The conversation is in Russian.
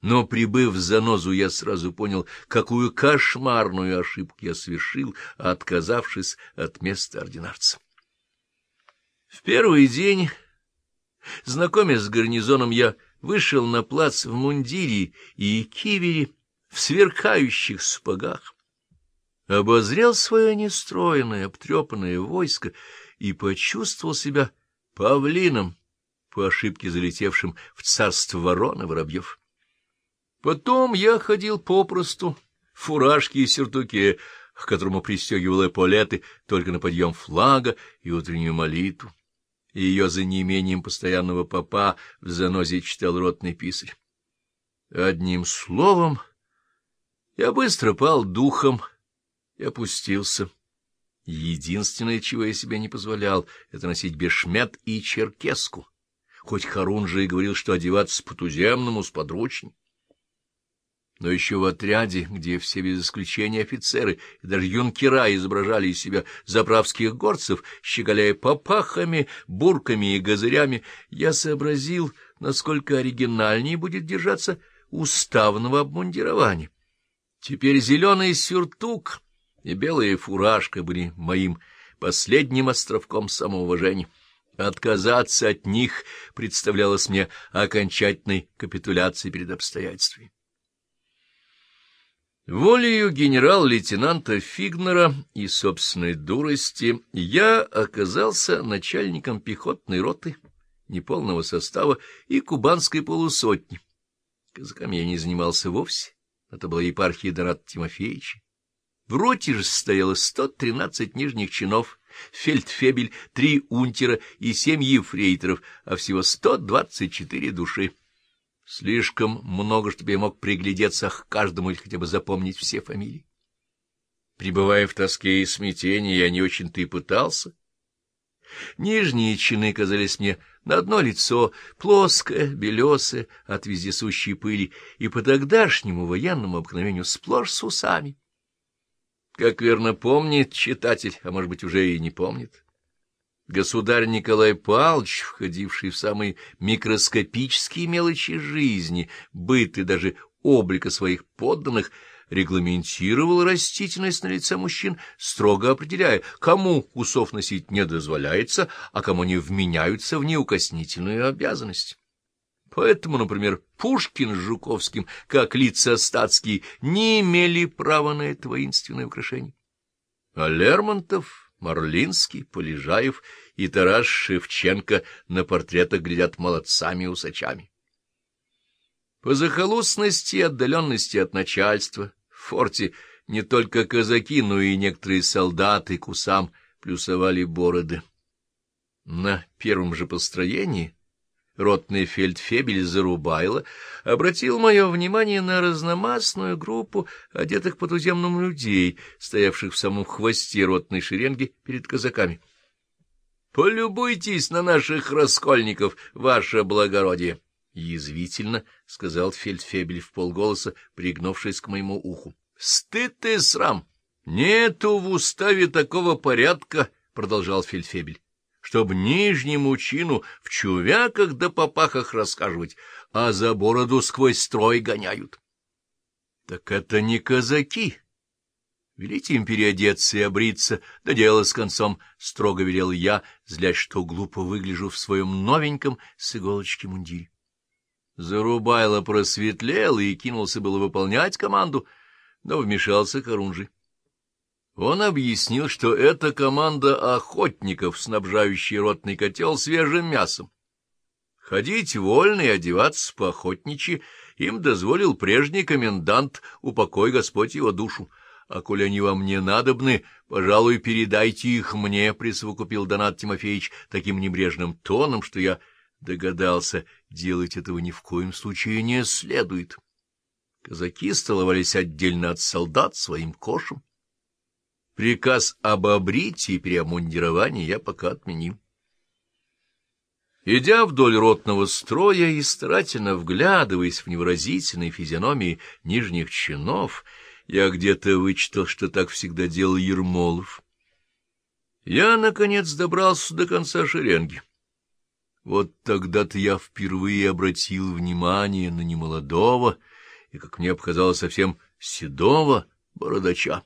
Но, прибыв в занозу, я сразу понял, какую кошмарную ошибку я совершил, отказавшись от места ординарца. В первый день, знакомясь с гарнизоном, я вышел на плац в мундире и кивере, в сверкающих сапогах, обозрел свое нестроенное, обтрепанное войско и почувствовал себя павлином, по ошибке залетевшим в царство ворон и воробьев. Потом я ходил попросту в фуражке и сюртуке, к которому пристегивал эполеты только на подъем флага и утреннюю молитву. И ее за неимением постоянного попа в занозе читал ротный писарь. Одним словом, я быстро пал духом и опустился. Единственное, чего я себе не позволял, — это носить бешмет и черкеску, хоть Харун же и говорил, что одеваться по-туземному, с подручней. Но еще в отряде, где все без исключения офицеры и даже юнкера изображали из себя заправских горцев, щеголяя попахами, бурками и газырями, я сообразил, насколько оригинальнее будет держаться уставного обмундирования. Теперь зеленый сюртук и белая фуражка были моим последним островком самоуважения. Отказаться от них представлялось мне окончательной капитуляцией перед обстоятельствами. Волею генерал-лейтенанта Фигнера и собственной дурости я оказался начальником пехотной роты, неполного состава и кубанской полусотни. Казаками я не занимался вовсе, это была епархия Доната Тимофеевича. В роте же состояло 113 нижних чинов, фельдфебель, три унтера и семь ефрейторов, а всего 124 души. Слишком много, чтобы я мог приглядеться к каждому или хотя бы запомнить все фамилии. Пребывая в тоске и смятении, я не очень-то и пытался. Нижние чины казались мне на одно лицо, плоское, белесое, от вездесущей пыли, и по тогдашнему военному обыкновению сплошь с усами. Как верно помнит читатель, а может быть уже и не помнит, Государь Николай Павлович, входивший в самые микроскопические мелочи жизни, быт и даже облика своих подданных, регламентировал растительность на лице мужчин, строго определяя, кому усов носить не дозволяется, а кому не вменяются в неукоснительную обязанность. Поэтому, например, Пушкин с Жуковским, как лица статские, не имели права на это воинственное украшение. А Лермонтов Марлинский, Полежаев и Тарас Шевченко на портретах глядят молодцами-усачами. По захолустности и отдаленности от начальства в форте не только казаки, но и некоторые солдаты к усам плюсовали бороды. На первом же построении ротный фельдфебель Зарубайло обратил мое внимание на разномастную группу одетых по-туземному людей, стоявших в самом хвосте ротной шеренги перед казаками. — Полюбуйтесь на наших раскольников, ваше благородие! — язвительно сказал фельдфебель в полголоса, пригнувшись к моему уху. — Стыд и срам! Нету в уставе такого порядка! — продолжал фельдфебель чтоб нижнему чину в чувяках да попахах рассказывать, а за бороду сквозь строй гоняют. Так это не казаки. Велите им переодеться и обриться, да дело с концом, — строго велел я, злясь, что глупо выгляжу в своем новеньком с иголочки мундире. Зарубайло просветлел и кинулся было выполнять команду, но вмешался Харунжий. Он объяснил, что это команда охотников, снабжающая ротный котел свежим мясом. Ходить вольно и одеваться по-охотничьи им дозволил прежний комендант, упокой Господь его душу. А коли они вам не надобны, пожалуй, передайте их мне, — присовокупил Донат Тимофеевич таким небрежным тоном, что я догадался, делать этого ни в коем случае не следует. Казаки столовались отдельно от солдат своим кошем. Приказ об обритии и переомундировании я пока отменил. Идя вдоль ротного строя и старательно вглядываясь в невыразительные физиономии нижних чинов, я где-то вычитал, что так всегда делал Ермолов. Я, наконец, добрался до конца шеренги. Вот тогда-то я впервые обратил внимание на немолодого и, как мне показалось, совсем седого бородача.